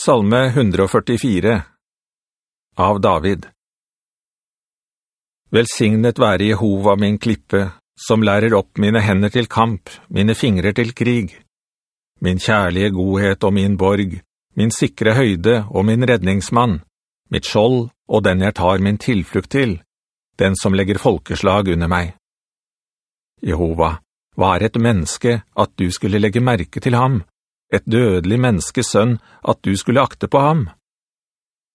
Salme 144 Av David Velsignet være Jehova min klippe, som lærer opp mine hender til kamp, mine fingre til krig. Min kjærlige godhet og min borg, min sikre høyde og min redningsmann, mitt skjold og den jeg tar min tilflukt til, den som legger folkeslag under meg. Jehova, hva er et menneske at du skulle legge merke til ham, et dødelig menneskes sønn, at du skulle akte på ham?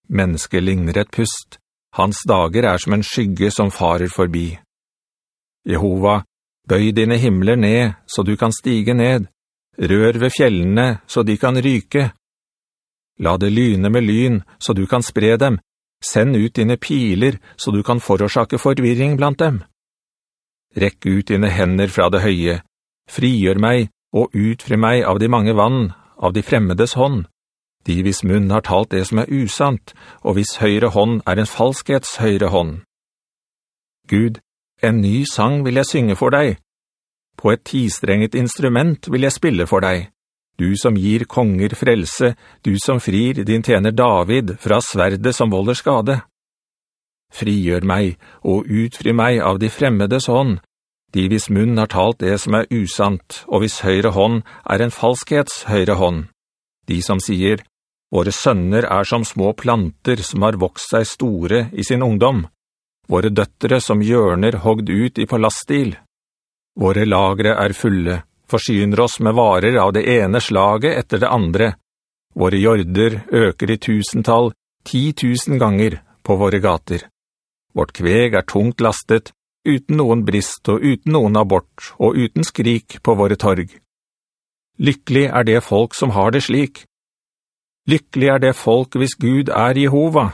Mennesket ligner et pust, hans dager er som en skygge som farer forbi. Jehova, bøy dine himler ned, så du kan stige ned, rør ved fjellene, så de kan ryke. La det lyne med lyn, så du kan spre dem, send ut dine piler, så du kan forårsake forvirring blant dem. Rekk ut dine hender fra det høye, frigjør meg, og utfri meg av de mange vann, av de fremmedes hånd, de hvis munn har talt det som er usant, og hvis høyre hånd er en falskhets høyre hånd. Gud, en ny sang vil jeg synge for deg. På et tistrenget instrument vil jeg spille for deg. Du som gir konger frelse, du som frir din tjener David fra sverde som volder skade. Frigjør meg og utfri meg av de fremmedes hånd, de hvis munn har talt det som er usant, og hvis høyre hånd er en falskhets høyre hånd. De som sier, våre sønner er som små planter som har vokst seg store i sin ungdom. Våre døttere som hjørner hogd ut i palaststil. Våre lagre er fulle, forsyner oss med varer av det ene slaget etter det andre. Våre jorder øker i tusentall, ti tusen ganger på våre gater. Vårt kveg er tungt lastet, uten noen brist og uten noen abort og uten skrik på våre torg. Lykkelig er det folk som har det slik. Lykkelig er det folk hvis Gud er Jehova,